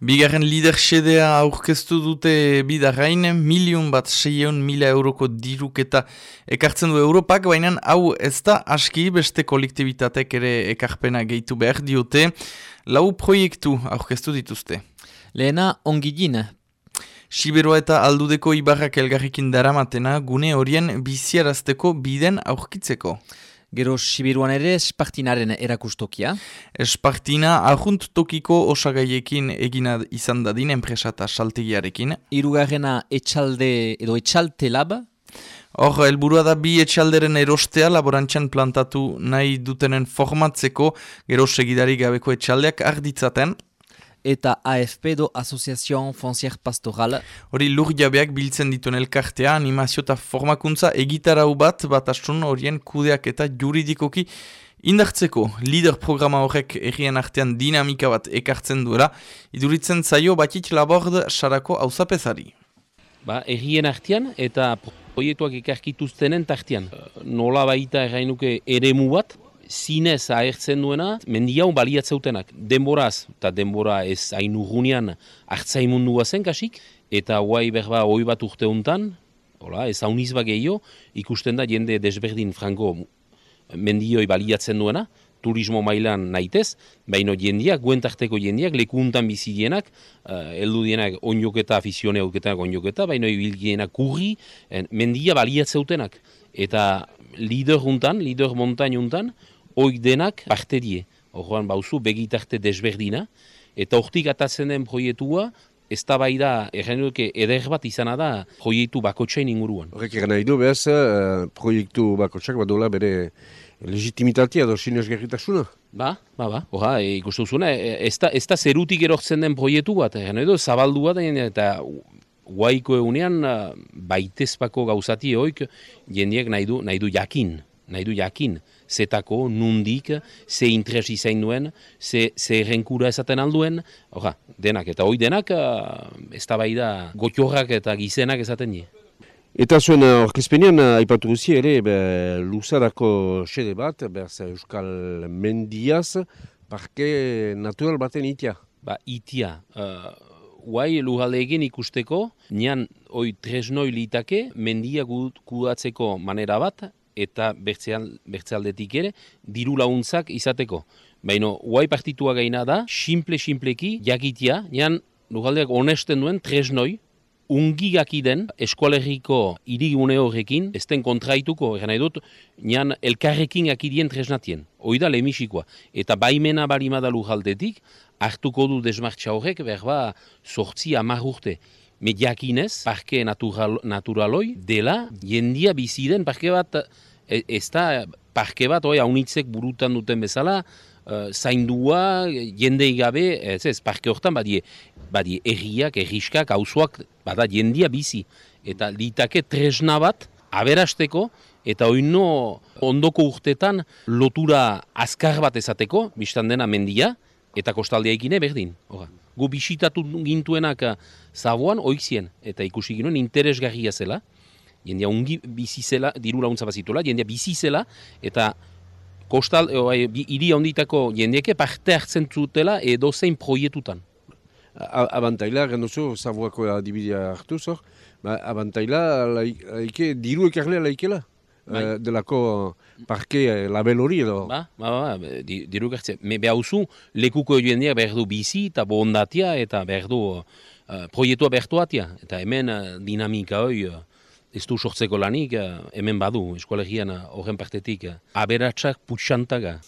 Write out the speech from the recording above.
Bigarren lider sedea aurkeztu dute bidarrain, milion bat seieun mila euroko diruketa ekartzen du Europak, baina hau ez da aski beste kolektibitatek ere ekarpena gehitu behar diote, lau proiektu aurkeztu dituzte. Lehena ongidin. Siberoa eta aldudeko ibarrak elgarrikin daramatena gune horien biziarazteko biden aurkitzeko. Gero Sibiruan ere Espartinaren erakustokia. Espartina ahunt tokiko osagaiekin egina izan dadin enpresa eta saltegiarekin. Irugarrena etxalde edo etxalte lab. Hor, helburua da bi etxalderen erostea laborantxan plantatu nahi dutenen formatzeko gero segidari gabeko etxaldeak arditzaten eta AFP do Asociación Foncier Pastoral. Hori lur jabeak biltzen dituen elkartea, animazio eta formakuntza egitarau bat bat asun horien kudeak eta juridikoki indartzeko. Lider programa horrek errien artean dinamika bat ekartzen duela, iduritzen zaio batik labord sarako hauzapezari. Ba, errien artean eta proiektuak ekarkituztenen tartean. Nola baita errainuke eremu bat, zinez ahertzen duena, mendiaun baliatzeutenak. Denboraz, eta denbora ez hain urgunean hartzaimundua zen kasik, eta guai berba hoi bat urte honetan, hola, ez hauniz gehiago, ikusten da jende desberdin franko mendioi baliatzen duena, turismo mailan naitez, baino jendiak, guentarteko jendiak, lekuntan bizigienak, uh, eldu dienak onjoketa, afizionea uketak onjoketa, baino ibilgienak kurri, mendia baliatzeutenak. Eta lider juntan, lider montain juntan, oik denak parte die. Horroan bauzu begitarte desberdina, eta hortik atatzen den proiektua, ez da bai da, eder bat izana da proiektu bakotxain inguruan. Horrek egan nahi du, behaz, uh, proiektu bakotxak badola bere legitimitatea edo sinez gerritasuna? Ba, ba, ba, horra, e, ikustu zuen, e, ez, ez da zerutik erortzen den proiektu bat, erren edo, zabaldu bat, eta guaiko egunean baitezpako gauzati hoik jendiek nahi du, nahi du jakin, nahi du jakin zetako, nundik, ze interes izain duen, ze, ze errenkura esaten alduen, Oja, denak, eta hoi denak, uh, ez da bai da, gotxorrak eta gizenak esaten die. Eta zuen orkezpenean, uh, aipatu guzi ere, be, luzarako xede bat, berz Euskal Mendiaz, parke natural baten itia. Ba, itia. Uh, Guai lujalegen ikusteko, nian oi tresnoi litake, mendia kudatzeko manera bat, eta bertzealdetik ere, diru launtzak izateko. Baina, guai partitua gaina da, simple-simpleki, jakitia, nian, lugaldeak onesten duen, tresnoi, ungi den eskualerriko irigune horrekin, ez den kontraituko, eran nahi dut, nian elkarrekin akidien tresnatien. Hoi da lemisikoa. Eta baimena barimada lujaldetik, hartuko du desmartxa horrek, berba, sortzi amarrurte mediakinez, parke natural, naturaloi, dela, jendia biziden parke bat, e, ez da parke bat, oi, haunitzek burutan duten bezala, uh, zaindua, jendei gabe, ez ez, parke hortan badie, badie erriak, erriskak, hauzuak, bada jendia bizi. Eta litake tresna bat, aberasteko, eta oino ondoko urtetan lotura azkar bat ezateko, biztan dena mendia, eta kostaldea ikine berdin. Hora gu bisitatu gintuenak eh, zaboan oizien, eta ikusi ginoen interesgarria zela, jendia ungi bizi zela, diru launtza bazituela, jendia bizi zela, eta kostal, o, bai, iri onditako jendieke parte hartzen zutela edo zein proietutan. Abantaila, genduzu, zaboako adibidea hartu zor, ba, abantaila, laike, diru ekarlea laikela? Bai. uh, delako parke uh, label hori edo. Ba, ba, ba, ba diru gertzen. Me behar usu, lekuko joan behar du bizi eta bondatia eta behar du uh, proiektua behar Eta hemen uh, dinamika hori uh, ez du sortzeko lanik, uh, hemen badu, eskolegian horren uh, partetik. Uh, aberatsak putsantaga.